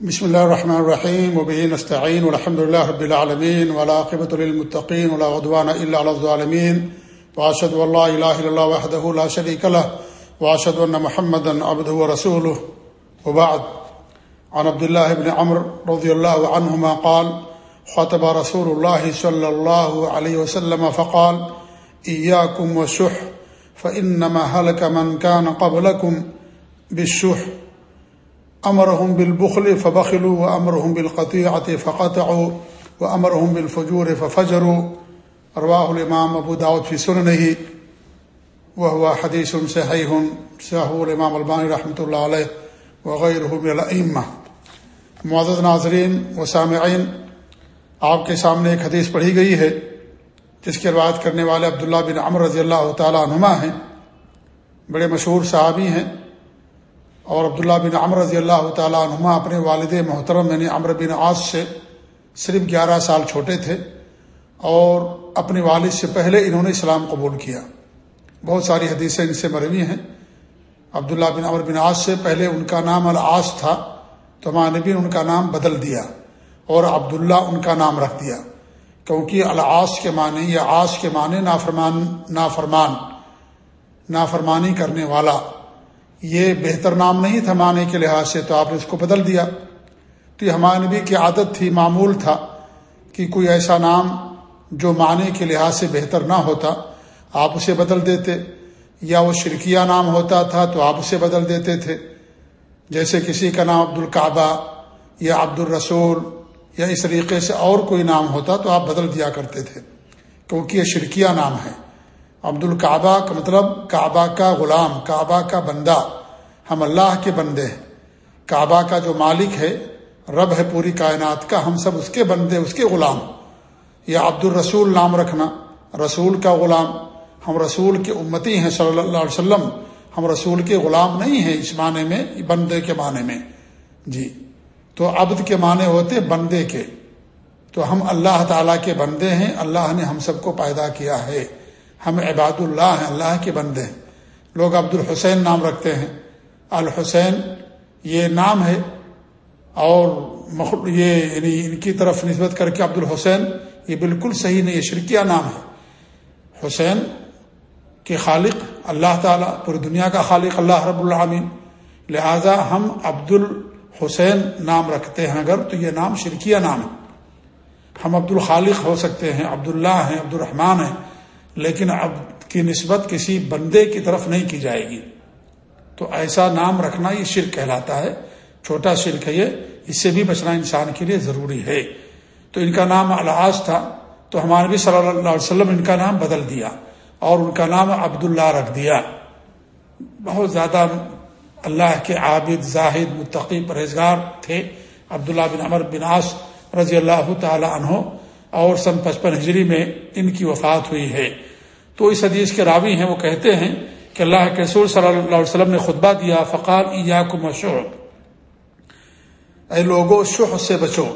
بسم الله الرحمن الرحيم وبه نستعين والحمد لله رب العالمين والعاقبة للمتقين ولا عدوان إلا على الظالمين وأشهد أن لا إله إلا الله وحده لا شريك له وأشهد أن محمدا عبده ورسوله وبعد. عن عبد الله بن عمرو رضي الله عنهما قال خطب رسول الله صلى الله عليه وسلم فقال إياكم والشح فإنما هلك من كان قبلكم بالشح امرهم بالبخل فبخلوا وامرهم بالقطيعه فقطعوا وامرهم بالفجور ففجروا. رواه الامام ابو داود في سننه، وهو حديث صحيح صحيح الامام الباني رحمۃ اللہ علیہ وغیرہ من معزز ناظرین و سامعین، آپ کے سامنے ایک حدیث پڑھی گئی ہے، جس کی روایت کرنے والے عبداللہ بن عمر رضی اللہ تعالی عنما ہیں۔ بڑے مشہور صحابی ہیں۔ اور عبداللہ بن عمر رضی اللہ تعالیٰ عنہما اپنے والد محترم یعنی عمر بن عاص سے صرف گیارہ سال چھوٹے تھے اور اپنے والد سے پہلے انہوں نے اسلام قبول کیا۔ بہت ساری حدیثیں ان سے مروی ہیں۔ عبداللہ بن عمر بن عاص سے پہلے ان کا نام العاص تھا، تو ہمارے نبی ان کا نام بدل دیا اور عبداللہ ان کا نام رکھ دیا۔ کیونکہ العاص کے معنی یا آس کے معنی نافرمان نافرمان، نافرمانی کرنے والا یہ بہتر نام نہیں تھا معنی کے لحاظ سے تو آپ نے اس کو بدل دیا۔ تو یہ ہمارے نبی کی عادت تھی، معمول تھا کہ کوئی ایسا نام جو معنی کے لحاظ سے بہتر نہ ہوتا، آپ اسے بدل دیتے۔ یا وہ شرکیہ نام ہوتا تھا تو آپ اسے بدل دیتے تھے۔ جیسے کسی کا نام عبد القعبہ یا عبد الرسول یا اس طریقے سے اور کوئی نام ہوتا تو آپ بدل دیا کرتے تھے، کیونکہ یہ شرکیہ نام ہے۔ عبد القعبہ کا مطلب کعبہ کا غلام، کعبہ کا بندہ۔ ہم اللہ کے بندے ہیں۔ کعبہ کا جو مالک ہے، رب ہے پوری کائنات کا، ہم سب اس کے بندے، اس کے غلام۔ یا عبد الرسول نام رکھنا۔ رسول کا غلام۔ ہم رسول کے امتی ہیں صلی اللہ علیہ وسلم۔ ہم رسول کے غلام نہیں ہیں اس معنی میں، بندے کے معنی میں۔ جی۔ تو عبد کے معنی ہوتے بندے کے۔ تو ہم اللہ تعالیٰ کے بندے ہیں۔ اللہ نے ہم سب کو پیدا کیا ہے۔ ہم عباد اللہ ہیں، اللہ کے بندے ہیں۔ لوگ عبد الحسین نام رکھتے ہیں۔ الحسین یہ نام ہے اور یہ یعنی ان کی طرف نسبت کر کے عبد الحسین یہ بالکل صحیح نہیں، یہ شرکیہ نام ہے۔ حسین کے خالق، اللہ تعالیٰ، پوری دنیا کا خالق، اللہ رب العامین لہذا ہم عبد الحسین نام رکھتے ہیں اگر تو یہ نام شرکیہ نام ہے۔ ہم عبد الخالق ہو سکتے ہیں عبداللہ ہیں، عبد الرحمٰن ہیں۔ لیکن اب کی نسبت کسی بندے کی طرف نہیں کی جائے گی۔ تو ایسا نام رکھنا یہ شرک کہلاتا ہے۔ چھوٹا شرک ہے یہ۔ اس سے بھی بچنا انسان کے لیے ضروری ہے۔ تو ان کا نام الحاظ تھا۔ تو ہمارے بھی صلی اللہ علیہ وسلم ان کا نام بدل دیا اور ان کا نام عبداللہ رکھ دیا۔ بہت زیادہ اللہ کے عابد، زاہد، متقی، پرہیزگار تھے۔ عبداللہ بن عمر بن عاص رضی اللہ تعالی عنہ۔ اور سن پچپن ہجری میں ان کی وفات ہوئی ہے۔ تو اس حدیث کے راوی ہیں، وہ کہتے ہیں کہ اللہ کے رسول صلی اللہ علیہ وسلم نے خطبہ دیا، فقال ایا کم اے لوگوں شہ سے بچو۔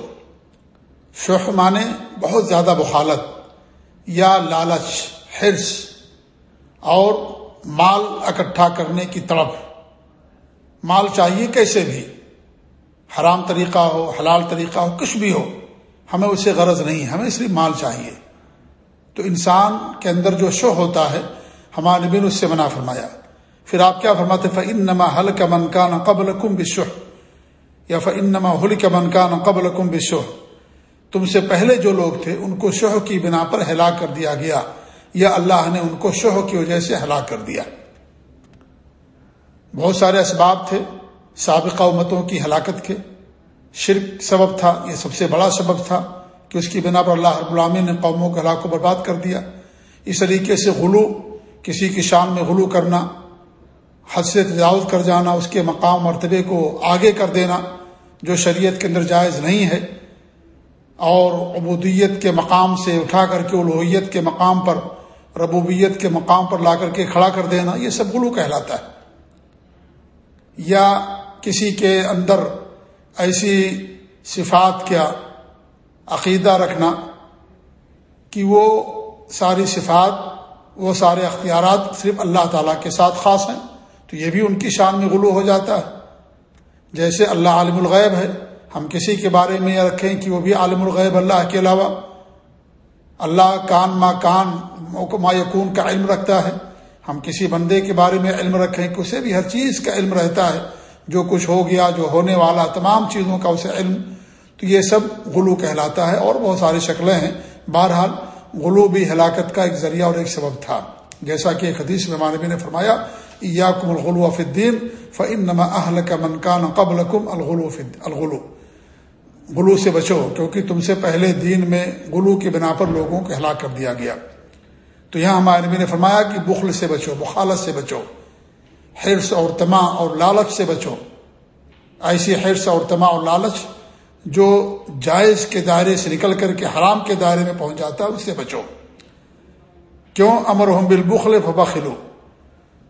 شہ مانے بہت زیادہ بخالت یا لالچ، حرص اور مال اکٹھا کرنے کی تڑپ مال چاہیے کیسے بھی، حرام طریقہ ہو، حلال طریقہ ہو، کچھ بھی ہو۔ ہمیں اسے غرض نہیں ہمیں صرف مال چاہیے۔ تو انسان کے اندر جو شو ہوتا ہے، ہمارے نبی نے اس سے منع فرمایا۔ پھر آپ کیا فرماتے فن نما حل کا من کا نہ قبل کم بشو یا فن نما حل کا من کا نہ قبل کم بشو تم سے پہلے جو لوگ تھے، ان کو شوہ کی بنا پر ہلاک کر دیا گیا۔ یا اللہ نے ان کو شوہ کی وجہ سے ہلاک کر دیا۔ بہت سارے اسباب تھے، سابقہ امتوں کی ہلاکت کے۔ شرک سبب تھا، یہ سب سے بڑا سبب تھا کہ اس کی بنا پر اللہ رب العامن نے قوموں کے ہلاک کو برباد کر دیا۔ اس طریقے سے غلو، کسی کی شان میں غلو کرنا، حد سے تجاوز کر جانا، اس کے مقام مرتبے کو آگے کر دینا، جو شریعت کے اندر جائز نہیں ہے، اور عبودیت کے مقام سے اٹھا کر کے الوحیت کے مقام پر، ربوبیت کے مقام پر لا کر کے کھڑا کر دینا، یہ سب غلو کہلاتا ہے۔ یا کسی کے اندر ایسی صفات کیا عقیدہ رکھنا کہ وہ ساری صفات، وہ سارے اختیارات صرف اللہ تعالیٰ کے ساتھ خاص ہیں، تو یہ بھی ان کی شان میں غلو ہو جاتا ہے۔ جیسے اللہ عالم الغیب ہے، ہم کسی کے بارے میں یہ رکھیں کہ وہ بھی عالم الغیب اللہ کے علاوہ۔ اللہ کان ما کان ما یقون کا علم رکھتا ہے۔ ہم کسی بندے کے بارے میں علم رکھیں کہ اسے بھی ہر چیز کا علم رہتا ہے۔ جو کچھ ہو گیا، جو ہونے والا تمام چیزوں کا اسے علم، تو یہ سب غلو کہلاتا ہے اور بہت ساری شکلیں ہیں۔ بہرحال، غلو بھی ہلاکت کا ایک ذریعہ اور ایک سبب تھا۔ جیسا کہ ایک حدیث میں مانوی نے فرمایا یا کم الغلو فدین فن نما اہل کا منکان قبل کم الغلو الغلو۔ غلو سے بچو، کیونکہ تم سے پہلے دین میں غلو کی بنا پر لوگوں کو ہلاک کر دیا گیا۔ تو یہاں ہمارے نبی نے فرمایا کہ بخل سے بچو، بخالت سے بچو۔ حرص اور تما اور لالچ سے بچو۔ ایسی حرص اور تما اور لالچ جو جائز کے دائرے سے نکل کر کے حرام کے دائرے میں پہنچ جاتا ہے، اس سے بچو۔ کیوں؟ امر ہم بالبخل بخلو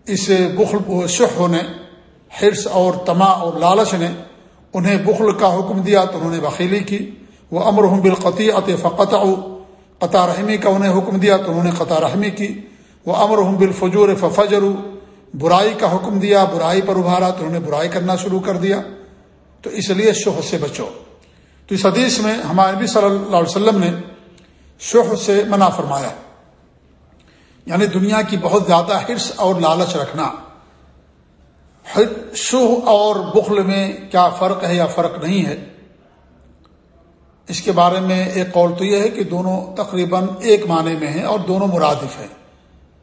اس بخل شہ نے حرص اور تما اور لالچ نے انہیں بخل کا حکم دیا تو انہوں نے بخیلی کی۔ وہ امر ہم بالقطی فقط قطع رحمی کا انہیں حکم دیا تو انہوں نے قطع رحمی کی۔ وہ امر ہم بالفجور فجر برائی کا حکم دیا، برائی پر ابھارا تو انہوں نے برائی کرنا شروع کر دیا۔ تو اس لیے شوہ سے بچو۔ تو اس حدیث میں ہمارے نبی صلی اللہ علیہ وسلم نے شوہ سے منع فرمایا۔ یعنی دنیا کی بہت زیادہ حرص اور لالچ رکھنا۔ شوہ اور بخل میں کیا فرق ہے یا فرق نہیں ہے؟ اس کے بارے میں ایک قول تو یہ ہے کہ دونوں تقریباً ایک معنی میں ہیں اور دونوں مرادف ہیں۔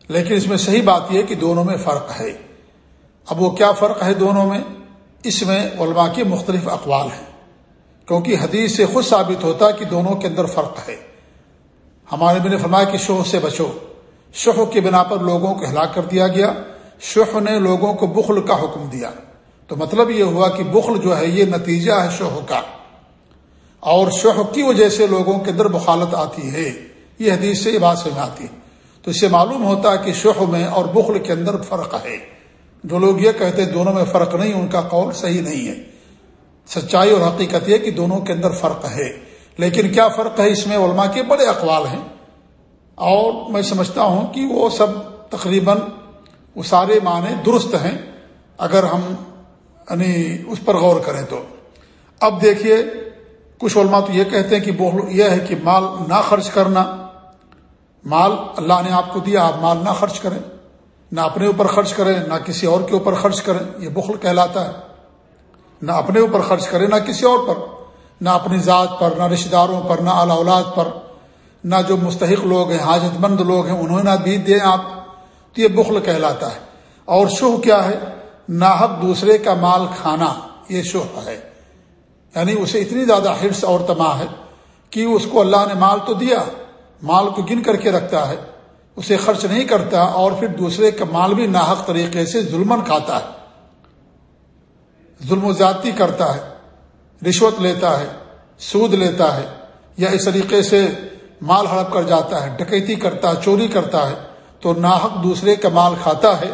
لیکن اس میں صحیح بات یہ کہ دونوں میں فرق ہے۔ اب وہ کیا فرق ہے دونوں میں؟ اس میں علماء کی مختلف اقوال ہیں۔ کیونکہ حدیث سے خود ثابت ہوتا کہ دونوں کے اندر فرق ہے۔ ہمارے بھی نے فرمایا کہ شوہ سے بچو۔ شوہ کی بنا پر لوگوں کو ہلاک کر دیا گیا۔ شوہ نے لوگوں کو بخل کا حکم دیا۔ تو مطلب یہ ہوا کہ بخل جو ہے یہ نتیجہ ہے شوہ کا۔ اور شوہ کی وجہ سے لوگوں کے اندر بخالت آتی ہے۔ یہ حدیث سے یہ بات سمجھ آتی ہے۔ تو اس سے معلوم ہوتا ہے کہ شوہ میں اور بخل کے اندر فرق ہے۔ جو لوگ یہ کہتے ہیں دونوں میں فرق نہیں، ان کا قول صحیح نہیں ہے۔ سچائی اور حقیقت یہ کہ دونوں کے اندر فرق ہے۔ لیکن کیا فرق ہے اس میں؟ علماء کے بڑے اقوال ہیں۔ اور میں سمجھتا ہوں کہ وہ سب تقریباً وہ سارے معنی درست ہیں۔ اگر ہم یعنی اس پر غور کریں تو۔ اب دیکھیے، کچھ علماء تو یہ کہتے ہیں کہ یہ ہے کہ مال نہ خرچ کرنا۔ مال اللہ نے آپ کو دیا، آپ مال نہ خرچ کریں، نہ اپنے اوپر خرچ کریں، نہ کسی اور کے اوپر خرچ کریں، یہ بخل کہلاتا ہے۔ نہ اپنے اوپر خرچ کریں، نہ کسی اور پر۔ نہ اپنی ذات پر، نہ رشتہ داروں پر، نہ اعلی اولاد پر۔ نہ جو مستحق لوگ ہیں حاجت مند لوگ ہیں، انہوں نے بیت دیں آپ۔ تو یہ بخل کہلاتا ہے۔ اور شوہ کیا ہے؟ ناحق دوسرے کا مال کھانا، یہ شوہ ہے۔ یعنی اسے اتنی زیادہ حرص اور تما ہے کہ اس کو اللہ نے مال تو دیا۔ مال کو گن کر کے رکھتا ہے، اسے خرچ نہیں کرتا اور پھر دوسرے کا مال بھی ناحق طریقے سے ظلمن کھاتا ہے۔ ظلم و زیادتی کرتا ہے، رشوت لیتا ہے، سود لیتا ہے یا اس طریقے سے مال ہڑپ کر جاتا ہے، ڈکیتی کرتا ہے چوری کرتا ہے، تو ناحق دوسرے کا مال کھاتا ہے۔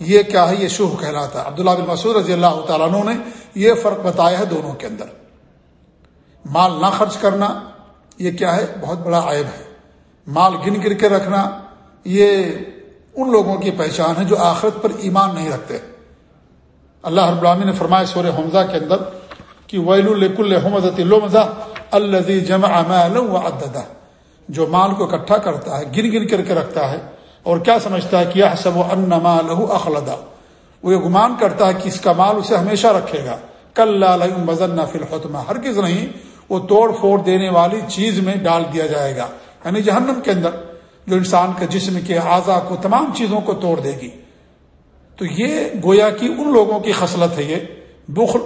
یہ کیا ہے؟ یہ شوہ کہلاتا۔ ہے عبداللہ بن مسعود رضی اللہ تعالیٰ عنہ نے یہ فرق بتایا ہے دونوں کے اندر۔ مال نہ خرچ کرنا، یہ کیا ہے؟ بہت بڑا عیب ہے۔ مال گن گر کے رکھنا، یہ ان لوگوں کی پہچان ہے جو آخرت پر ایمان نہیں رکھتے۔ اللہ رب العالمین نے فرمایا سورہ حمزہ کے اندر کہ ویل الحمد الزی جمع عددہ۔ جو مال کو اکٹھا کرتا ہے، گن گن کر کے رکھتا ہے اور کیا سمجھتا ہے کہ یہ سب انما اخلدا وہ یہ گمان کرتا ہے کہ اس کا مال اسے ہمیشہ رکھے گا۔ کل مزن فی الحتمہ۔ ہرگز نہیں، وہ توڑ پھوڑ دینے والی چیز میں ڈال دیا جائے گا۔ یعنی جہنم کے اندر جو انسان کے جسم کے اعضا کو تمام چیزوں کو توڑ دے گی۔ تو یہ گویا کی ان لوگوں کی خصلت ہے یہ۔ بخل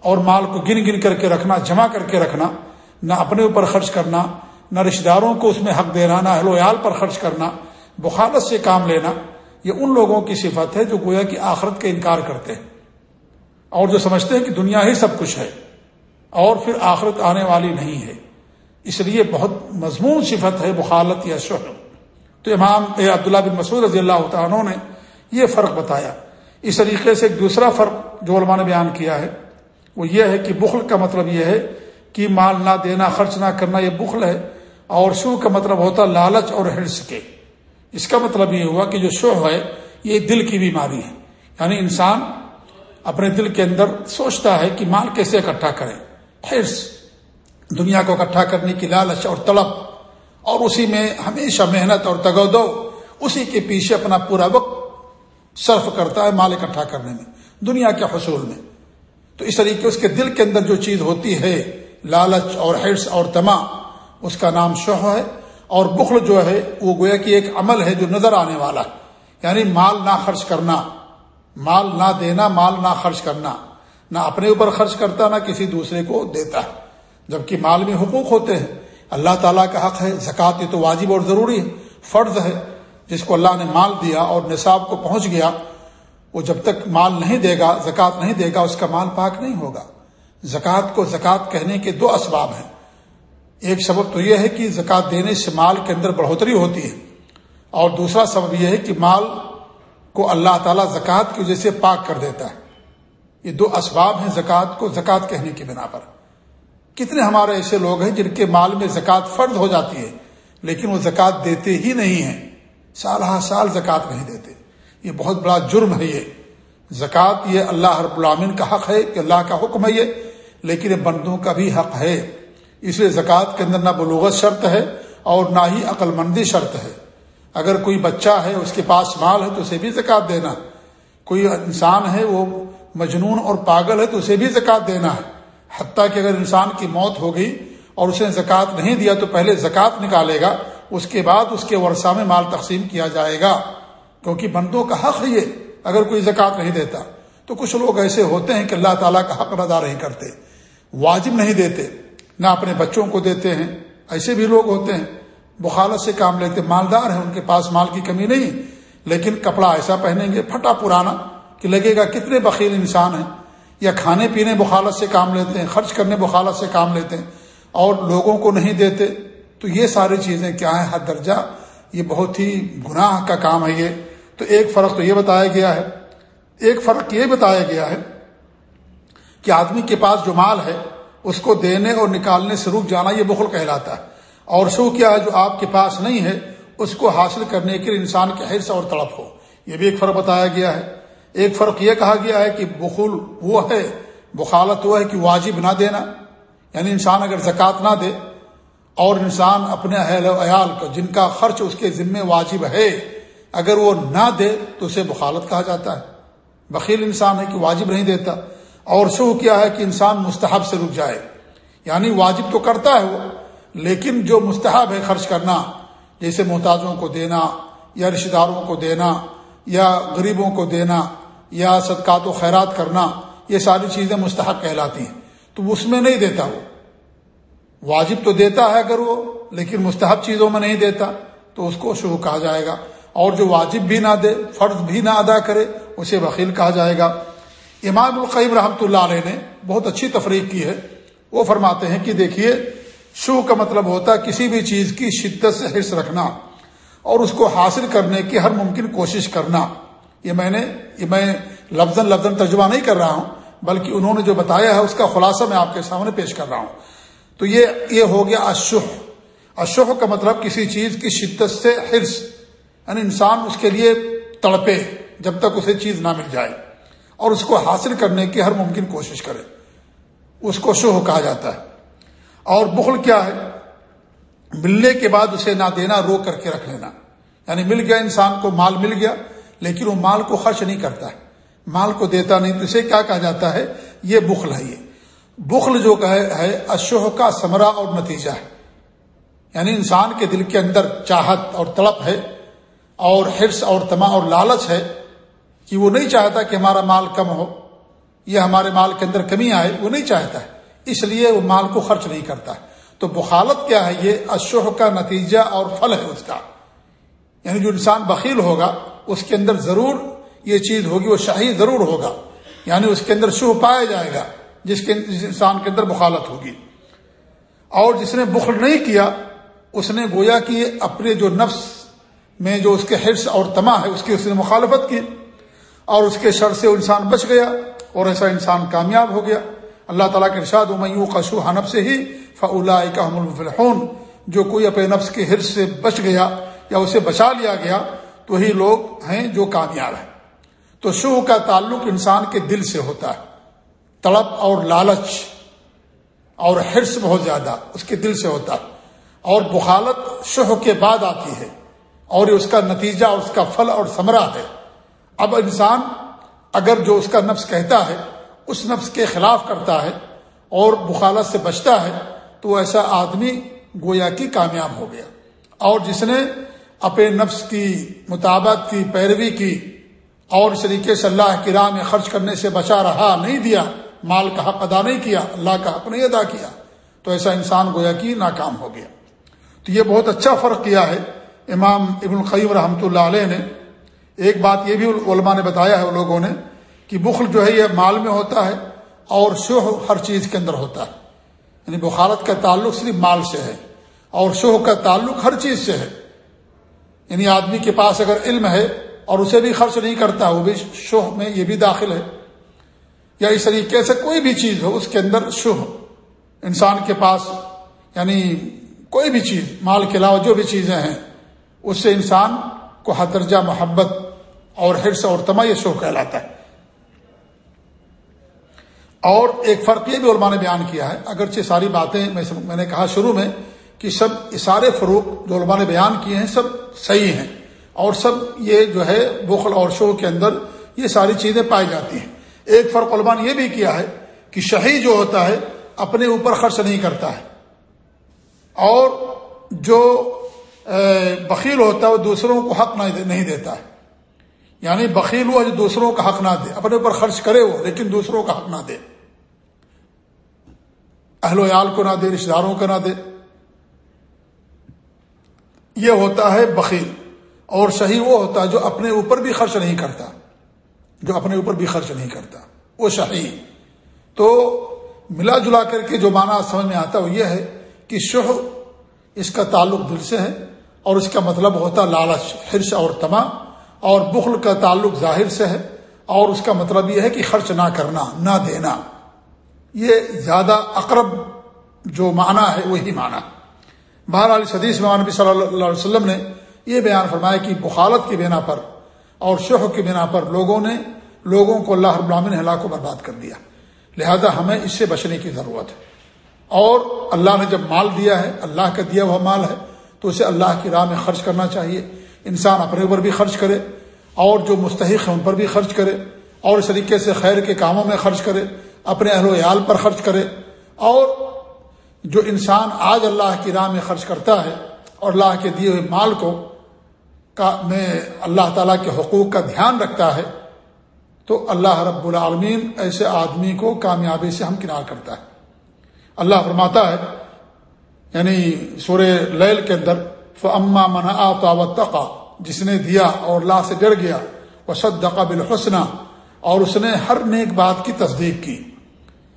اور مال کو گن گن کر کے رکھنا، جمع کر کے رکھنا، نہ اپنے اوپر خرچ کرنا، نہ رشتے داروں کو اس میں حق دینا نہ اہل ویال پر خرچ کرنا بخالت سے کام لینا، یہ ان لوگوں کی صفت ہے جو گویا کی آخرت کا انکار کرتے ہیں۔ اور جو سمجھتے ہیں کہ دنیا ہی سب کچھ ہے اور پھر آخرت آنے والی نہیں ہے۔ اس لیے بہت مضمون صفت ہے بخالت یا شہر تو امام عبداللہ بن مسعود رضی اللہ عنہ نے یہ فرق بتایا۔ اس طریقے سے ایک دوسرا فرق جو علماء نے بیان کیا ہے، وہ یہ ہے کہ بخل کا مطلب یہ ہے کہ مال نہ دینا، خرچ نہ کرنا، یہ بخل ہے اور شو کا مطلب ہوتا لالچ اور ہرس کے۔ اس کا مطلب یہ ہوا کہ جو شو ہے، یہ دل کی بیماری ہے۔ یعنی انسان اپنے دل کے اندر سوچتا ہے کہ مال کیسے اکٹھا کرے۔ حرص دنیا کو اکٹھا کرنے کی لالچ اور طلب اور اسی میں ہمیشہ محنت اور تگودو اسی کے پیچھے اپنا پورا وقت صرف کرتا ہے مال اکٹھا کرنے میں، دنیا کے حصول میں۔ تو اس طریقے اس کے دل کے اندر جو چیز ہوتی ہے، لالچ اور حرص اور تما، اس کا نام شوہ ہے اور بخل جو ہے، وہ گویا کہ ایک عمل ہے جو نظر آنے والا ہے۔ یعنی مال نہ خرچ کرنا، مال نہ دینا، مال نہ خرچ کرنا، نہ اپنے اوپر خرچ کرتا، نہ کسی دوسرے کو دیتا۔ ہے جبکہ مال میں حقوق ہوتے ہیں۔ اللہ تعالیٰ کا حق ہے، زکوٰۃ یہ تو واجب اور ضروری ہے، فرض ہے۔ جس کو اللہ نے مال دیا اور نصاب کو پہنچ گیا، وہ جب تک مال نہیں دے گا، زکوٰۃ نہیں دے گا، اس کا مال پاک نہیں ہوگا۔ زکوٰۃ کو زکوٰۃ کہنے کے دو اسباب ہیں۔ ایک سبب تو یہ ہے کہ زکوٰۃ دینے سے مال کے اندر بڑھوتری ہوتی ہے۔ اور دوسرا سبب یہ ہے کہ مال کو اللہ تعالیٰ زکوٰۃ کی وجہ سے پاک کر دیتا ہے۔ یہ دو اسباب ہیں زکوٰۃ کو زکوٰۃ کہنے کی بنا پر۔ کتنے ہمارے ایسے لوگ ہیں جن کے مال میں زکوٰۃ فرد ہو جاتی ہے، لیکن وہ زکوٰۃ دیتے ہی نہیں ہیں۔ سال ہر سال زکوٰۃ نہیں دیتے۔ یہ بہت بڑا جرم ہے یہ۔ زکوٰۃ یہ اللہ رب العامن کا حق ہے کہ اللہ کا حکم ہے یہ، لیکن یہ بندوں کا بھی حق ہے۔ اس لیے زکوٰۃ کے اندر نہ بلوغت شرط ہے اور نہ ہی عقل مندی شرط ہے۔ اگر کوئی بچہ ہے، اس کے پاس مال ہے تو اسے بھی زکوٰۃ دینا۔ کوئی انسان ہے، وہ مجنون اور پاگل ہے تو اسے بھی زکوٰۃ دینا ہے۔ حتیٰ کہ اگر انسان کی موت ہو گئی اور اس نے زکوٰۃ نہیں دیا تو پہلے زکوٰۃ نکالے گا، اس کے بعد اس کے ورثہ میں مال تقسیم کیا جائے گا۔ کیونکہ بندوں کا حق ہے یہ، اگر کوئی زکوٰۃ نہیں دیتا تو کچھ لوگ ایسے ہوتے ہیں کہ اللہ تعالیٰ کا حق ادا نہیں کرتے، واجب نہیں دیتے، نہ اپنے بچوں کو دیتے ہیں۔ ایسے بھی لوگ ہوتے ہیں بخالت سے کام لیتے، مالدار ہیں، ان کے پاس مال کی کمی نہیں، لیکن کپڑا ایسا پہنیں گے، پھٹا پرانا، کہ لگے گا کتنے بخیل انسان ہیں۔ یا کھانے پینے بخالت سے کام لیتے ہیں، خرچ کرنے بخالت سے کام لیتے ہیں اور لوگوں کو نہیں دیتے، تو یہ ساری چیزیں کیا ہیں؟ حد درجہ، یہ بہت ہی گناہ کا کام ہے یہ۔ تو ایک فرق تو یہ بتایا گیا ہے، ایک فرق یہ بتایا گیا ہے کہ آدمی کے پاس جو مال ہے، اس کو دینے اور نکالنے سے رک جانا یہ بخل کہلاتا ہے۔ اور سو کیا ہے، جو آپ کے پاس نہیں ہے، اس کو حاصل کرنے کے لیے انسان کے حص اور تڑپ ہو۔ یہ بھی ایک فرق بتایا گیا ہے۔ ایک فرق یہ کہا گیا ہے کہ بخل وہ ہے، بخالت وہ ہے کہ واجب نہ دینا۔ یعنی انسان اگر زکوٰۃ نہ دے اور انسان اپنے اہل و عیال کو جن کا خرچ اس کے ذمے واجب ہے، اگر وہ نہ دے تو اسے بخالت کہا جاتا ہے۔ بخیل انسان ہے کہ واجب نہیں دیتا۔ اور شو کیا ہے کہ انسان مستحب سے رک جائے۔ یعنی واجب تو کرتا ہے وہ، لیکن جو مستحب ہے خرچ کرنا، جیسے محتاجوں کو دینا یا رشتے داروں کو دینا یا غریبوں کو دینا یا صدقات و خیرات کرنا، یہ ساری چیزیں مستحق کہلاتی ہیں۔ تو اس میں نہیں دیتا وہ۔ واجب تو دیتا ہے اگر وہ، لیکن مستحب چیزوں میں نہیں دیتا، تو اس کو شروع کہا جائے گا۔ اور جو واجب بھی نہ دے، فرض بھی نہ ادا کرے، اسے وکیل کہا جائے گا۔ امام القیم رحمۃ اللہ علیہ نے بہت اچھی تفریح کی ہے۔ وہ فرماتے ہیں کہ دیکھیے شو کا مطلب ہوتا ہے کسی بھی چیز کی شدت سے حص رکھنا اور اس کو حاصل کرنے کی ہر ممکن کوشش کرنا۔ یہ میں نے یہ میں لفظ لفظ ترجمہ نہیں کر رہا ہوں، بلکہ انہوں نے جو بتایا ہے اس کا خلاصہ میں آپ کے سامنے پیش کر رہا ہوں۔ تو یہ یہ ہو گیا اشح اشح کا مطلب کسی چیز کی شدت سے حرص یعنی انسان اس کے لیے تڑپے جب تک اسے چیز نہ مل جائے، اور اس کو حاصل کرنے کی ہر ممکن کوشش کرے۔ اس کو شوہ کہا جاتا ہے۔ اور بخل کیا ہے؟ ملنے کے بعد اسے نہ دینا، رو کر کے رکھ لینا۔ یعنی مل گیا انسان کو، مال مل گیا لیکن وہ مال کو خرچ نہیں کرتا ہے۔ مال کو دیتا نہیں، تو اسے کیا کہا جاتا ہے؟ یہ بخل ہے یہ۔ بخل جو ہے اشوہ کا سمرا اور نتیجہ ہے۔ یعنی انسان کے دل کے اندر چاہت اور تڑپ ہے اور حرص اور تما اور لالچ ہے کہ وہ نہیں چاہتا کہ ہمارا مال کم ہو۔ یا ہمارے مال کے اندر کمی آئے، وہ نہیں چاہتا ہے۔ اس لیے وہ مال کو خرچ نہیں کرتا تو بخالت کیا ہے؟ یہ اشوہ کا نتیجہ اور پھل ہے اس کا۔ یعنی جو انسان بخیل ہوگا اس کے اندر ضرور یہ چیز ہوگی، وہ شاہی ضرور ہوگا۔ یعنی اس کے اندر شوہ پایا جائے گا، جس کے جس انسان کے اندر بخالت ہوگی۔ اور جس نے بخل نہیں کیا، اس نے گویا کہ اپنے جو نفس میں جو اس کے حرص اور تما ہے، اس کی اس نے مخالفت کی۔ اور اس کے شر سے وہ انسان بچ گیا، اور ایسا انسان کامیاب ہو گیا۔ اللہ تعالیٰ کے ارشاد میوں قشو حنف سے ہی فلا کا الفلحون جو کوئی اپنے نفس کے حرص سے بچ گیا یا اسے بچا لیا گیا وہی لوگ ہیں جو کامیاب ہیں۔ تو شوہ کا تعلق انسان کے دل سے ہوتا ہے۔ تڑپ اور لالچ اور حرص بہت زیادہ اس کے دل سے ہوتا ہے۔ اور بخالت شہ کے بعد آتی ہے اور اس کا نتیجہ اور اس کا پھل اور ثمرہ ہے۔ اب انسان اگر جو اس کا نفس کہتا ہے، اس نفس کے خلاف کرتا ہے اور بخالت سے بچتا ہے، تو ایسا آدمی گویا کی کامیاب ہو گیا۔ اور جس نے اپنے نفس کی مطابق کی پیروی کی اور اس طریقے سے اللہ کی راہ میں خرچ کرنے سے بچا رہا نہیں دیا، مال کا حق ادا نہیں کیا، اللہ کا حق نہیں ادا کیا، تو ایسا انسان گویا کی ناکام ہو گیا۔ تو یہ بہت اچھا فرق کیا ہے۔ امام ابن القیم رحمۃ اللہ علیہ نے ایک بات یہ بھی علماء نے بتایا ہے لوگوں نے کہ بخل جو ہے یہ مال میں ہوتا ہے اور شوہ ہر چیز کے اندر ہوتا ہے۔ یعنی بخارت کا تعلق صرف مال سے ہے اور شوہ کا تعلق ہر چیز سے ہے۔ یعنی آدمی کے پاس اگر علم ہے اور اسے بھی خرچ نہیں کرتا، وہ بھی شوہ میں یہ بھی داخل ہے۔ یا اس طریقے سے کوئی بھی چیز ہو، اس کے اندر شوہ انسان کے پاس یعنی کوئی بھی چیز، مال کے علاوہ جو بھی چیزیں ہیں، اس سے انسان کو حد درجہ محبت اور حرص اور تما یہ شوق کہلاتا ہے۔ اور ایک فرق یہ بھی علماء نے بیان کیا ہے، اگرچہ ساری باتیں میں نے کہا شروع میں کہ سب اشارے فروغ جو علماء نے بیان کیے ہیں، سب صحیح ہیں۔ اور سب یہ جو ہے، بخل اور شو کے اندر یہ ساری چیزیں پائی جاتی ہیں۔ ایک فرق علماء نے یہ بھی کیا ہے کہ شہی جو ہوتا ہے، اپنے اوپر خرچ نہیں کرتا ہے۔ اور جو بخیل ہوتا ہے، وہ دوسروں کو حق نہیں دیتا ہے۔ یعنی بخیل ہوا جو دوسروں کا حق نہ دے، اپنے اوپر خرچ کرے وہ، لیکن دوسروں کا حق نہ دے۔ اہل و عیال کو نہ دے رشتے داروں کو نہ دے۔ یہ ہوتا ہے بخیل اور صحیح وہ ہوتا ہے جو اپنے اوپر بھی خرچ نہیں کرتا، جو اپنے اوپر بھی خرچ نہیں کرتا، وہ شہی تو ملا جلا کر کے جو معنی سمجھ میں آتا وہ یہ ہے کہ شہ اس کا تعلق دل سے ہے اور اس کا مطلب ہوتا لالچ حرش اور تما، اور بخل کا تعلق ظاہر سے ہے اور اس کا مطلب یہ ہے کہ خرچ نہ کرنا، نہ دینا۔ یہ زیادہ اقرب جو معنی ہے وہی معنی۔ بہرحال حدیث میں نبی صلی اللہ علیہ وسلم نے یہ بیان فرمایا کہ بخالت کی بنا پر اور شوہ کی بنا پر لوگوں نے لوگوں کو اللہ رب العالمین ہلاک کو برباد کر دیا۔ لہذا ہمیں اس سے بچنے کی ضرورت ہے۔ اور اللہ نے جب مال دیا ہے، اللہ کا دیا ہوا مال ہے، تو اسے اللہ کی راہ میں خرچ کرنا چاہیے۔ انسان اپنے اوپر بھی خرچ کرے اور جو مستحق ہیں ان پر بھی خرچ کرے اور اس طریقے سے خیر کے کاموں میں خرچ کرے، اپنے اہل و عیال پر خرچ کرے اور جو انسان آج اللہ کی راہ میں خرچ کرتا ہے اور اللہ کے دیے ہوئے مال کو کا میں اللہ تعالیٰ کے حقوق کا دھیان رکھتا ہے، تو اللہ رب العالمین ایسے آدمی کو کامیابی سے ہم کنار کرتا ہے۔ اللہ فرماتا ہے یعنی سورہ لیل کے اندر فما منا تقا جس نے دیا اور اللہ سے ڈر گیا وہ صدقہ بالحسنہ اور اس نے ہر نیک بات کی تصدیق کی۔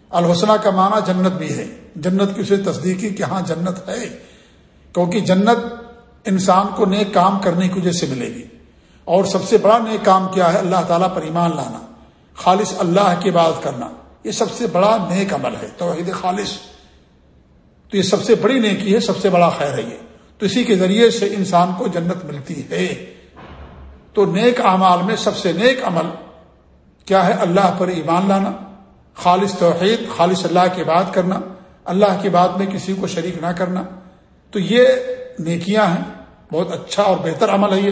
الحسنہ کا معنی جنت بھی ہے۔ جنت کی اسے تصدیق کی کہ ہاں جنت ہے۔ کیونکہ جنت انسان کو نیک کام کرنے کی وجہ سے ملے گی۔ اور سب سے بڑا نیک کام کیا ہے؟ اللہ تعالیٰ پر ایمان لانا۔ خالص اللہ کی بات کرنا۔ یہ سب سے بڑا نیک عمل ہے۔ توحید خالص۔ تو یہ سب سے بڑی نیکی ہے، سب سے بڑا خیر ہے یہ۔ تو اسی کے ذریعے سے انسان کو جنت ملتی ہے۔ تو نیک اعمال میں سب سے نیک عمل کیا ہے؟ اللہ پر ایمان لانا۔ خالص توحید، خالص اللہ کی بات کرنا۔ اللہ کی بات میں کسی کو شریک نہ کرنا۔ تو یہ نیکیاں ہیں، بہت اچھا اور بہتر عمل ہے یہ۔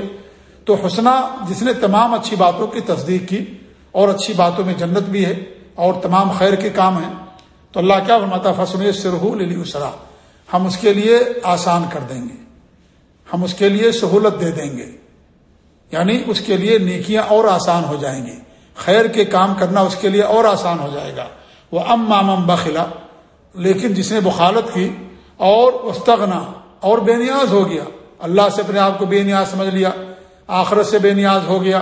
تو حسنہ، جس نے تمام اچھی باتوں کی تصدیق کی، اور اچھی باتوں میں جنت بھی ہے، اور تمام خیر کے کام ہیں۔ تو اللہ کیا فرماتا فسن سرح لی اسرا ہم اس کے لیے آسان کر دیں گے۔ ہم اس کے لیے سہولت دے دیں گے۔ یعنی اس کے لیے نیکیاں اور آسان ہو جائیں گی۔ خیر کے کام کرنا اس کے لیے اور آسان ہو جائے گا۔ وہ ام مام بخلا لیکن جس نے بخالت کی اور استغنا اور بے نیاز ہو گیا، اللہ سے اپنے آپ کو بے نیاز سمجھ لیا، آخرت سے بے نیاز ہو گیا،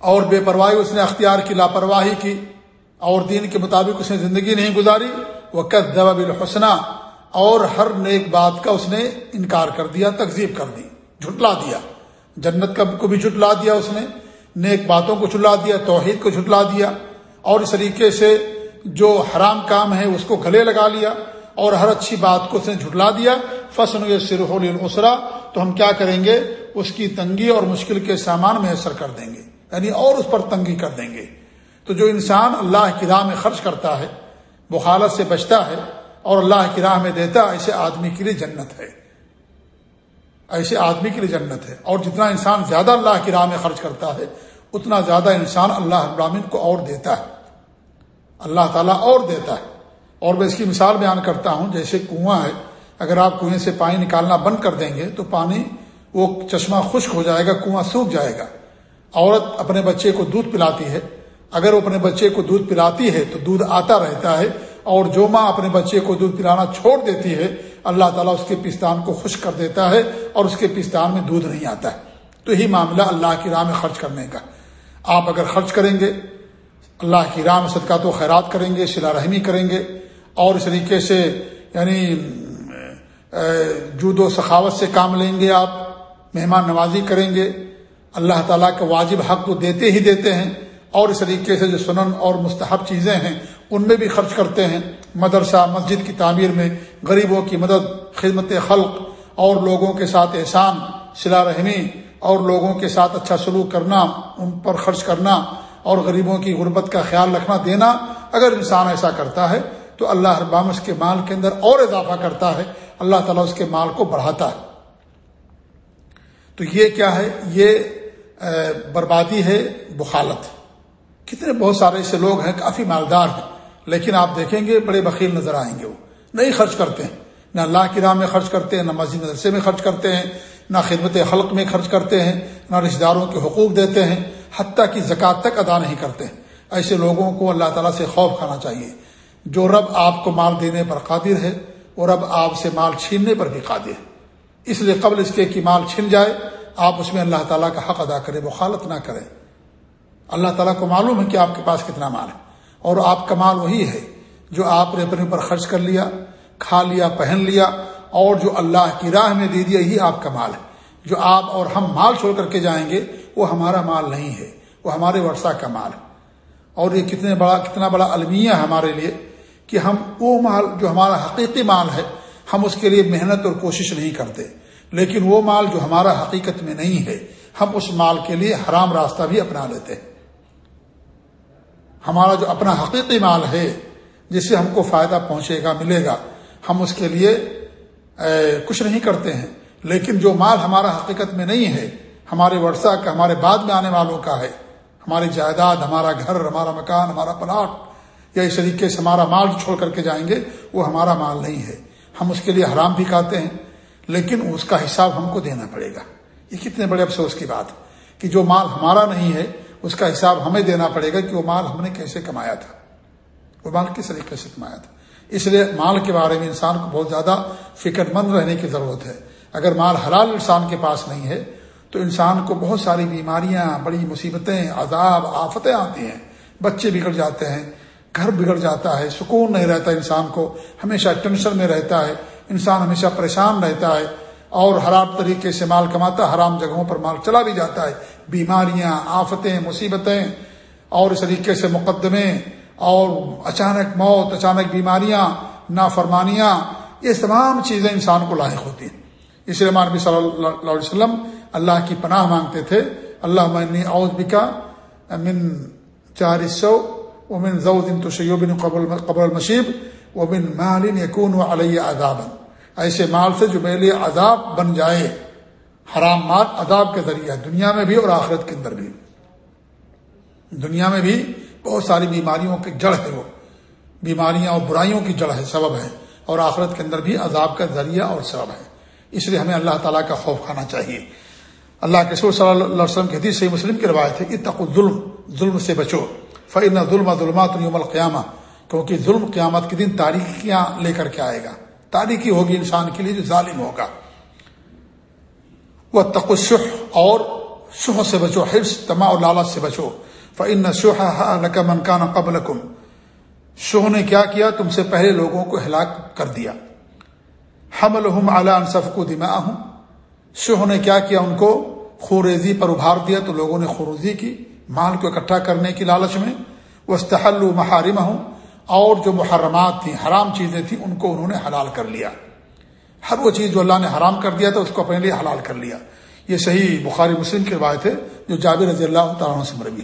اور بے پرواہی اس نے اختیار کی، لاپرواہی کی، اور دین کے مطابق اس نے زندگی نہیں گزاری وہ قد دبا بالحسنہ اور ہر نیک بات کا اس نے انکار کر دیا تقزیب کر دی، جھٹلا دیا۔ جنت کو بھی جھٹلا دیا اس نے، نیک باتوں کو چلا دیا، توحید کو جھٹلا دیا، اور اس طریقے سے جو حرام کام ہے اس کو گلے لگا لیا اور ہر اچھی بات کو اس نے جھٹلا دیا۔ فصن سرح السرا تو ہم کیا کریں گے؟ اس کی تنگی اور مشکل کے سامان میسر کر دیں گے۔ یعنی اور اس پر تنگی کر دیں گے۔ تو جو انسان اللہ کی راہ میں خرچ کرتا ہے بخالت سے بچتا ہے اور اللہ کی راہ میں دیتا ایسے آدمی کے لیے جنت ہے۔ ایسے آدمی کے لیے جنت ہے۔ اور جتنا انسان زیادہ اللہ کی راہ میں خرچ کرتا ہے، اتنا زیادہ انسان اللہ ابراہین کو اور دیتا ہے۔ اللہ تعالیٰ اور دیتا ہے۔ اور میں اس کی مثال بیان کرتا ہوں، جیسے کنواں ہے، اگر آپ کنویں سے پانی نکالنا بند کر دیں گے تو پانی وہ چشمہ خشک ہو جائے گا، کنواں سوکھ جائے گا۔ عورت اپنے بچے کو دودھ پلاتی ہے۔ اگر وہ اپنے بچے کو دودھ پلاتی ہے تو دودھ آتا رہتا ہے۔ اور جو ماں اپنے بچے کو دودھ پلانا چھوڑ دیتی ہے، اللہ تعالیٰ اس کے پستان کو خشک کر دیتا ہے اور اس کے پستان میں دودھ نہیں آتا۔ ہے تو یہی معاملہ اللہ کی راہ میں خرچ کرنے کا۔ آپ اگر خرچ کریں گے اللہ کی راہ میں صدقات و خیرات کریں گے، شلا رحمی کریں گے اور اس طریقے سے یعنی جود و سخاوت سے کام لیں گے آپ، مہمان نوازی کریں گے۔ اللہ تعالیٰ کے واجب حق تو دیتے ہی دیتے ہیں اور اس طریقے سے جو سنن اور مستحب چیزیں ہیں، ان میں بھی خرچ کرتے ہیں۔ مدرسہ، مسجد کی تعمیر میں غریبوں کی مدد، خدمت خلق اور لوگوں کے ساتھ احسان صلا رحمی اور لوگوں کے ساتھ اچھا سلوک کرنا، ان پر خرچ کرنا اور غریبوں کی غربت کا خیال رکھنا دینا اگر انسان ایسا کرتا ہے تو اللہ ابام اس کے مال کے اندر اور اضافہ کرتا ہے، اللہ تعالیٰ اس کے مال کو بڑھاتا ہے۔ تو یہ کیا ہے؟ یہ بربادی ہے، بخالت۔ کتنے بہت سارے ایسے لوگ ہیں، کافی مالدار ہیں، لیکن آپ دیکھیں گے بڑے بخیل نظر آئیں گے وہ۔ نہیں خرچ کرتے ہیں۔ نہ اللہ کی راہ میں خرچ کرتے ہیں، نہ مسجد مدرسے میں خرچ کرتے ہیں، نہ خدمت خلق میں خرچ کرتے ہیں، نہ رشتے داروں کے حقوق دیتے ہیں۔ حتیٰ کی زکوٰۃ تک ادا نہیں کرتے۔ ایسے لوگوں کو اللہ تعالیٰ سے خوف کھانا چاہیے۔ جو رب آپ کو مال دینے پر قادر ہے، وہ رب آپ سے مال چھیننے پر بھی قادر ہے۔ اس لیے قبل اس کے کہ مال چھن جائے، آپ اس میں اللہ تعالیٰ کا حق ادا کریں مخالت نہ کریں۔ اللہ تعالیٰ کو معلوم ہے کہ آپ کے پاس کتنا مال ہے۔ اور آپ کا مال وہی ہے جو آپ نے اپنے اوپر خرچ کر لیا، کھا لیا، پہن لیا، اور جو اللہ کی راہ میں دے دیا، یہی آپ کا مال ہے۔ جو آپ اور ہم مال چھوڑ کر کے جائیں گے، وہ ہمارا مال نہیں ہے، وہ ہمارے ورثہ کا مال ہے۔ اور یہ کتنے بڑا، کتنا بڑا المیہ ہے ہمارے لیے کہ ہم وہ مال جو ہمارا حقیقی مال ہے، ہم اس کے لیے محنت اور کوشش نہیں کرتے۔ لیکن وہ مال جو ہمارا حقیقت میں نہیں ہے، ہم اس مال کے لیے حرام راستہ بھی اپنا لیتے ہیں۔ ہمارا جو اپنا حقیقی مال ہے جس سے ہم کو فائدہ پہنچے گا، ملے گا، ہم اس کے لیے کچھ نہیں کرتے ہیں۔ لیکن جو مال ہمارا حقیقت میں نہیں ہے، ہمارے ورثہ کا، ہمارے بعد میں آنے والوں کا ہے۔ ہماری جائیداد، ہمارا گھر، ہمارا مکان، ہمارا پلاٹ، یا اس طریقے سے ہمارا مال چھوڑ کر کے جائیں گے، وہ ہمارا مال نہیں ہے۔ ہم اس کے لیے حرام بھی کھاتے ہیں، لیکن اس کا حساب ہم کو دینا پڑے گا۔ یہ کتنے بڑے افسوس کی بات کہ جو مال ہمارا نہیں ہے، اس کا حساب ہمیں دینا پڑے گا کہ وہ مال ہم نے کیسے کمایا تھا۔ وہ مال کس طریقے سے کمایا تھا؟ اس لیے مال کے بارے میں انسان کو بہت زیادہ فکر مند رہنے کی ضرورت ہے۔ اگر مال حلال انسان کے پاس نہیں ہے، تو انسان کو بہت ساری بیماریاں، بڑی مصیبتیں، عذاب، آفتیں آتی ہیں۔ بچے بگڑ جاتے ہیں، گھر بگڑ جاتا ہے، سکون نہیں رہتا انسان کو، ہمیشہ ٹینشن میں رہتا ہے، انسان ہمیشہ پریشان رہتا ہے۔ اور حرام طریقے سے مال کماتا، حرام جگہوں پر مال چلا بھی جاتا ہے۔ بیماریاں، آفتیں، مصیبتیں، اور اس طریقے سے مقدمے، اور اچانک موت، اچانک بیماریاں، نافرمانیاں، یہ تمام چیزیں انسان کو لاحق ہوتی ہیں۔ اس لیے مانبی صلی اللہ علیہ وسلم اللہ کی پناہ مانگتے تھے۔ اللہ منی اوز بکا من چار سو و من ضعود تو قبر المشیب و مالن یقون و علیہ ادابن ایسے مال سے جو میرے لیے عذاب بن جائے۔ حرام مال عذاب کے ذریعہ دنیا میں بھی اور آخرت کے اندر بھی۔ دنیا میں بھی بہت ساری بیماریوں کی جڑ ہے وہ۔ بیماریاں اور برائیوں کی جڑ ہے، سبب ہے۔ اور آخرت کے اندر بھی عذاب کا ذریعہ اور سبب ہے۔ اس لیے ہمیں اللہ تعالیٰ کا خوف کھانا چاہیے۔ اللہ کے سور صلی اللہ علیہ وسلم کی حدیث صحیح مسلم کی روایت ہے کہ ظلم ظلم سے بچو۔ فعن ظلم ظلمات یوم القیامہ کیونکہ ظلم قیامت کے دن تاریخیاں لے کر کے آئے گا۔ تاریخی ہوگی انسان کے لیے جو ظالم ہوگا۔ وہ تقشح اور شہ سے بچو حفظ تما اور لالچ سے بچو۔ فن شہ منکان قبل کم شوہ نے کیا کیا؟ تم سے پہلے لوگوں کو ہلاک کر دیا۔ ہم الحم اعلی انصف کو دما ہوں شوہ نے کیا کیا؟ ان کو خوریزی پر ابھار دیا تو لوگوں نے خوروزی کی، مال کو اکٹھا کرنے کی لالچ میں۔ وہ استحل محارم ہوں اور جو محرمات تھیں، حرام چیزیں تھیں، ان کو انہوں نے حلال کر لیا۔ ہر وہ چیز جو اللہ نے حرام کر دیا تھا، اس کو اپنے لیے حلال کر لیا۔ یہ صحیح بخاری مسلم کی روایت ہے، جو جابر رضی اللہ تعالیٰ سے مروی۔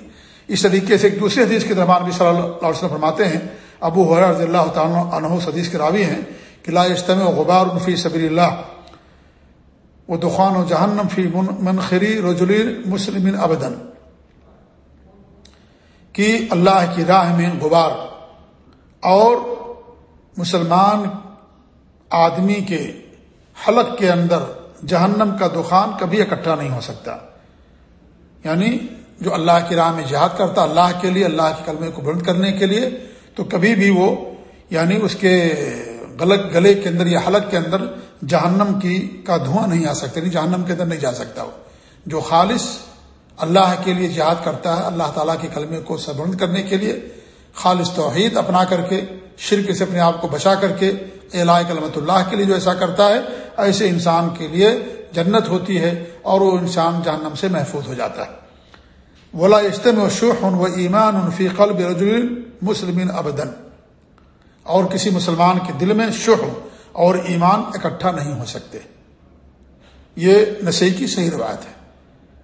اس طریقے سے ایک دوسرے حدیث کے درمیان بھی صلی اللہ علیہ وسلم فرماتے ہیں، ابو حر رضی اللہ تعالیٰ عنہ حدیث کے راوی ہیں کہ لا اجتمع غبار فی سبیل اللہ. وہ دخان و جہنم فی منخری رجلی مسلم ابدن کہ اللہ کی راہ میں غبار اور مسلمان آدمی کے حلق کے اندر جہنم کا دخان کبھی اکٹھا نہیں ہو سکتا. یعنی جو اللہ کی راہ میں جہاد کرتا اللہ کے لیے، اللہ کے کلمے کو بلند کرنے کے لیے، تو کبھی بھی وہ یعنی اس کے غلط گلے کے اندر یا حلق کے اندر جہنم کی کا دھواں نہیں آ سکتا نہیں جہنم کے اندر نہیں جا سکتا وہ۔ جو خالص اللہ کے لیے جہاد کرتا ہے، اللہ تعالیٰ کے کلمے کو سبند کرنے کے لیے خالص توحید اپنا کر کے، شرک سے اپنے آپ کو بچا کر کے الہ کلمت اللہ کے لیے جو ایسا کرتا ہے، ایسے انسان کے لیے جنت ہوتی ہے اور وہ انسان جہنم سے محفوظ ہو جاتا ہے۔ ولا اجتم و شوح و ایمان فی قلب رجل مسلم ابدن اور کسی مسلمان کے دل میں شح اور ایمان اکٹھا نہیں ہو سکتے۔ یہ نشے کی صحیح روایت ہے۔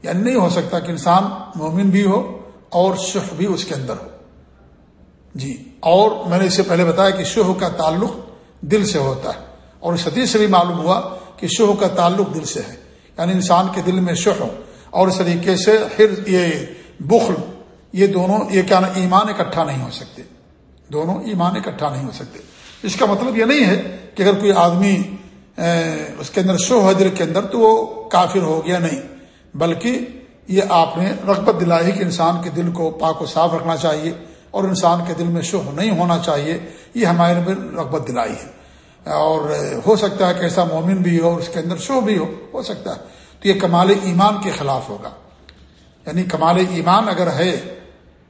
یعنی نہیں ہو سکتا کہ انسان مومن بھی ہو اور شہ بھی اس کے اندر ہو۔ جی اور میں نے اس سے پہلے بتایا کہ شہ کا تعلق دل سے ہوتا ہے۔ اور اس حدیث سے بھی معلوم ہوا کہ شہ کا تعلق دل سے ہے۔ یعنی انسان کے دل میں شہ اور اس طریقے سے پھر یہ بخل، یہ دونوں، یہ کیا نا، ایمان اکٹھا نہیں ہو سکتے۔ دونوں ایمان اکٹھا نہیں ہو سکتے۔ اس کا مطلب یہ نہیں ہے کہ اگر کوئی آدمی اس کے اندر شو ہے دل کے اندر تو وہ کافر ہو گیا نہیں، بلکہ یہ آپ نے رغبت دلائی کہ انسان کے دل کو پاک و صاف رکھنا چاہیے اور انسان کے دل میں شوہ نہیں ہونا چاہیے، یہ ہمارے میں رغبت دلائی ہے۔ اور ہو سکتا ہے کہ ایسا مومن بھی ہو اور اس کے اندر شو بھی ہو ہو سکتا ہے۔ تو یہ کمال ایمان کے خلاف ہوگا۔ یعنی کمال ایمان اگر ہے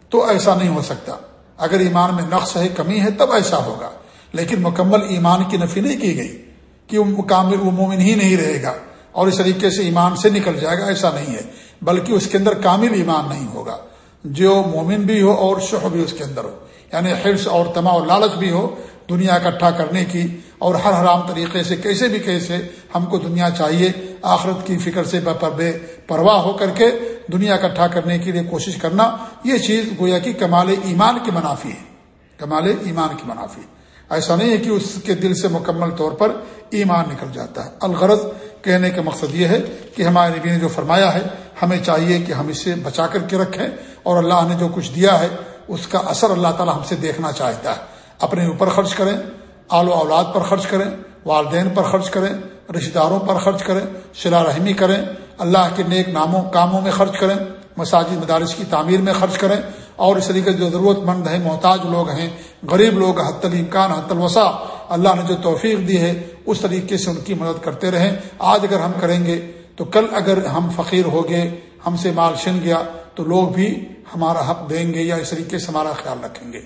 تو ایسا نہیں ہو سکتا۔ اگر ایمان میں نقص ہے، کمی ہے، تب ایسا ہوگا۔ لیکن مکمل ایمان کی نفی نہیں کی گئی کہ وہ کامل، وہ مومن ہی نہیں رہے گا اور اس طریقے سے ایمان سے نکل جائے گا، ایسا نہیں ہے۔ بلکہ اس کے اندر کامل ایمان نہیں ہوگا۔ جو مومن بھی ہو اور شہ بھی اس کے اندر ہو۔ یعنی حرص اور تما اور لالچ بھی ہو، دنیا اکٹھا کرنے کی اور ہر حرام طریقے سے کیسے بھی کیسے ہم کو دنیا چاہیے، آخرت کی فکر سے بے پرواہ ہو کر کے دنیا اکٹھا کرنے کے لیے کوشش کرنا، یہ چیز گویا کہ کمال ایمان کی منافی ہے۔ کمال ایمان کی منافی۔ ایسا نہیں ہے کہ اس کے دل سے مکمل طور پر ایمان نکل جاتا ہے۔ الغرض کہنے کا مقصد یہ ہے کہ ہمارے نبی نے جو فرمایا ہے، ہمیں چاہیے کہ ہم اسے بچا کر کے رکھیں اور اللہ نے جو کچھ دیا ہے، اس کا اثر اللہ تعالی ہم سے دیکھنا چاہتا ہے۔ اپنے اوپر خرچ کریں آل و اولاد پر خرچ کریں، والدین پر خرچ کریں، رشتہ داروں پر خرچ کریں شلا رحمی کریں، اللہ کے نیک ناموں، کاموں میں خرچ کریں، مساجد، مدارس کی تعمیر میں خرچ کریں، اور اس طریقے جو ضرورت مند ہیں، محتاج لوگ ہیں، غریب لوگ حت الامکان حت الوسا اللہ نے جو توفیق دی ہے، اس طریقے سے ان کی مدد کرتے رہیں۔ آج اگر ہم کریں گے، تو کل اگر ہم فقیر ہو گئے، ہم سے مال چھن گیا، تو لوگ بھی ہمارا حق دیں گے یا اس طریقے سے ہمارا خیال رکھیں گے۔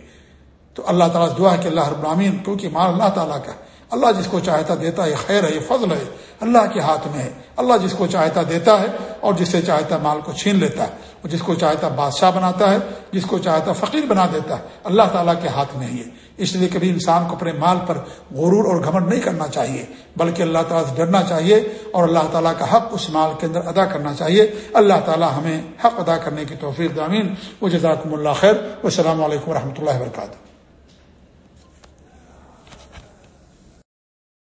تو اللہ تعالیٰ دعا ہے کہ اللہ رب العامین کیونکہ مال اللہ تعالیٰ کا اللہ جس کو چاہتا دیتا ہے خیر ہے، یہ فضل ہے۔ اللہ کے ہاتھ میں ہے۔ اللہ جس کو چاہتا دیتا ہے اور جسے چاہتا مال کو چھین لیتا ہے۔ اور جس کو چاہتا بادشاہ بناتا ہے، جس کو چاہتا فقیر بنا دیتا ہے۔ اللہ تعالیٰ کے ہاتھ میں ہی ہے اس لیے کبھی انسان کو اپنے مال پر غرور اور گھمنڈ نہیں کرنا چاہیے، بلکہ اللہ تعالیٰ سے ڈرنا چاہیے اور اللہ تعالیٰ کا حق اس مال کے اندر ادا کرنا چاہیے۔ اللہ تعالیٰ ہمیں حق ادا کرنے کی توفیق دامین و جزاکم اللہ خیر۔ السلام علیکم و رحمۃ اللہ وبرکاتہ۔